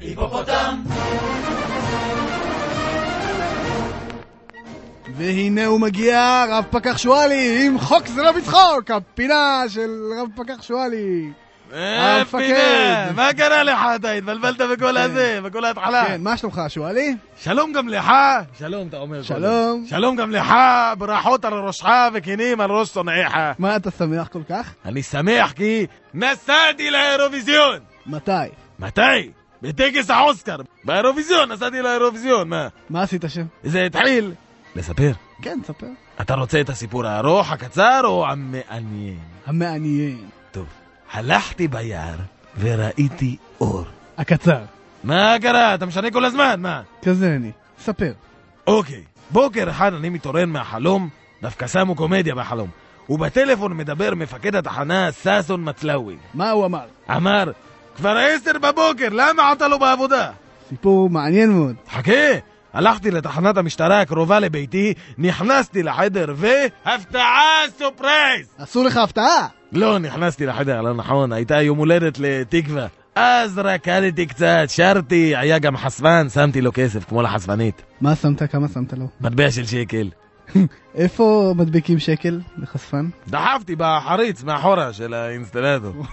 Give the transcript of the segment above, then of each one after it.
היפופוטם! והנה הוא מגיע, רב פקח שואלי, עם חוק זה לא בצחוק, הפינה של רב פקח שואלי. המפקד. מה קרה לך? אתה התבלבלת בכל הזה, בכל ההתחלה. כן, מה שלומך, שואלי? שלום גם לך. שלום, אתה אומר. שלום. שלום גם לך, ברכות על ראשך וכנים על ראש שונאיך. מה אתה שמח כל כך? אני שמח כי נסעתי לאירוויזיון. מתי? מתי? בטקס האוסקר. באירוויזיון, נסעתי לאירוויזיון, מה? מה עשית שם? זה התחיל. לספר. כן, ספר. אתה רוצה את הסיפור הארוך, הקצר או המעניין? המעניין. טוב, הלכתי ביער וראיתי אור. הקצר. מה קרה? אתה משנה כל הזמן, מה? כזה אני. ספר. אוקיי, בוקר אחד אני מתעורר מהחלום, דווקא שמו קומדיה בחלום. ובטלפון מדבר מפקד התחנה ששון מצלאוי. מה הוא אמר? אמר, כבר עשר בבוקר, למה אתה לא בעבודה? סיפור מעניין מאוד. חכה, הלכתי לתחנת המשטרה הקרובה לביתי, נכנסתי לחדר ו... הפתעה surprise! אסור לך הפתעה! לא, נכנסתי לחדר, לא נכון, הייתה יום הולדת לתקווה. אז רקדתי קצת, שרתי, היה גם חשפן, שמתי לו כסף, כמו לחשפנית. מה שמת? כמה שמת לו? מטבע של שקל. איפה מדביקים שקל לחשפן? דחפתי בחריץ מאחורה של האינסטלטור.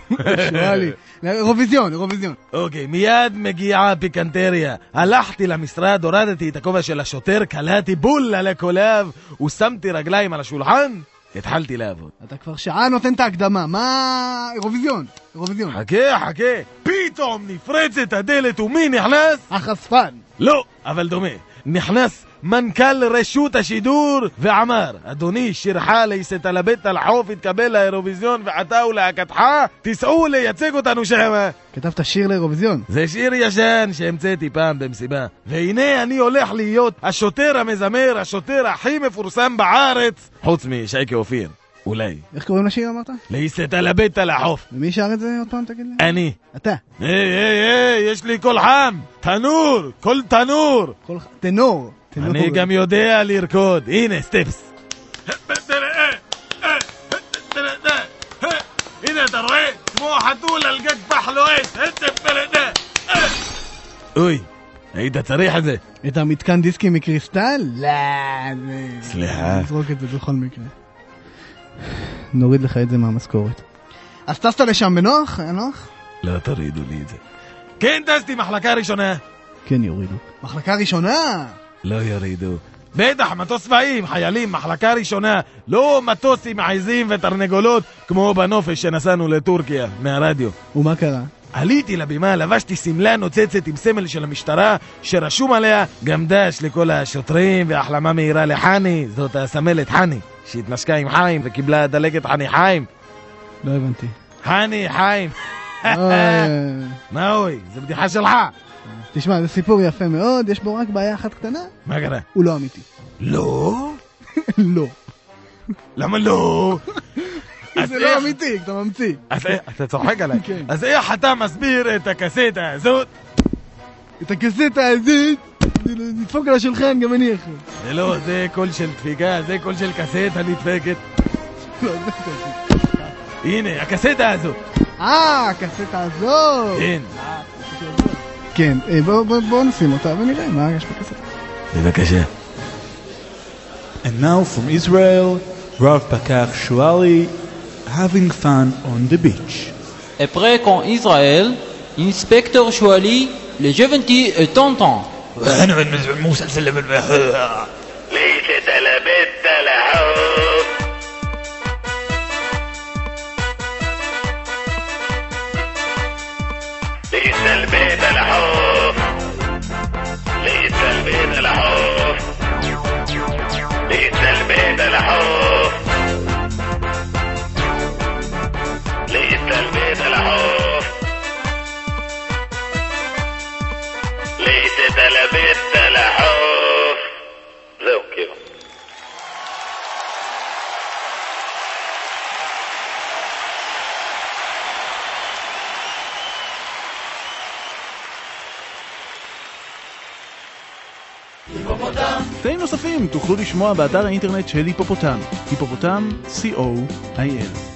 שואלי. אירוויזיון, אירוויזיון. אוקיי, מיד מגיעה הפיקנטריה. הלכתי למשרד, הורדתי את הכובע של השוטר, קלעתי בול על הקולב, ושמתי רגליים על השולחן, התחלתי לעבוד. אתה כבר שעה נותן את ההקדמה, מה... אירוויזיון, אירוויזיון. חכה, חכה, פתאום נפרצת הדלת ומי נכנס? החשפן. לא, אבל דומה. נכנס מנכ"ל רשות השידור ואמר, אדוני, שירך לייסת על הבית על חוף, התקבל לאירוויזיון ואתה ולהקתך, תיסעו לייצג אותנו שם. כתבת שיר לאירוויזיון. זה שיר ישן שהמצאתי פעם במסיבה. והנה אני הולך להיות השוטר המזמר, השוטר הכי מפורסם בארץ, חוץ משייקה אופיר. אולי. איך קוראים לשיר אמרת? לייסת על הבית על החוף. ומי שר את זה עוד פעם תגיד לי? אני. אתה. היי, היי, היי, יש לי קול חם. תנור, קול תנור. כל... טנור. טנור. אני גם יודע לרקוד. הנה, סטפס. הנה, אתה רואה? כמו חתול על גג פח. אוי, היית צריך את זה. את המתקן דיסקים מקריסטל? לא, זה... סליחה. נזרוק את זה בכל מקרה. נוריד לך את זה מהמשכורת. אז טסת לשם בנוח? היה נוח? לא תורידו לי את זה. כן, טסתי מחלקה ראשונה. כן, יורידו. מחלקה ראשונה! לא יורידו. בטח, מטוס צבאי, חיילים, מחלקה ראשונה. לא מטוס עם עזים ותרנגולות, כמו בנופש שנסענו לטורקיה, מהרדיו. ומה קרה? עליתי לבימה, לבשתי שמלה נוצצת עם סמל של המשטרה, שרשום עליה גם דש לכל השוטרים, והחלמה מהירה לחני, זאת הסמלת חני, שהתנשקה עם חיים וקיבלה דלקת חני חיים. לא הבנתי. חני חיים. אוי, מה אוי? זה בדיחה שלך. תשמע, זה סיפור יפה מאוד, יש בו רק בעיה אחת קטנה, מה קרה? הוא לא אמיתי. לא? לא. למה לא? זה לא אמיתי, אתה ממציא. אתה צוחק עליי. כן. אז איך אתה מסביר את הקסטה הזאת? את הקסטה הזאת, נדפוק על השולחן, גם אני יכול. זה לא, זה קול של דפיקה, זה קול של קסטה נדפקת. לא, זה טוב. הנה, הקסטה הזאת. אה, הקסטה הזאת! כן. כן, אה, בוא- בוא בוא נשים אותה ונראה מה יש בקסטה. בבקשה. And now from Israel, Rav Pakach Shuali having fun on the beach. Après qu'en Israël, l'inspecteur Chouali, le Jeventi وأنا من موسى سلم لما ليش تلبت تلحب ليس البيت الحب ليس البيت الحب תלביט תלחוף. זהו, כאילו. קטעים נוספים תוכלו לשמוע באתר האינטרנט של היפופוטם, היפופוטם, co.il.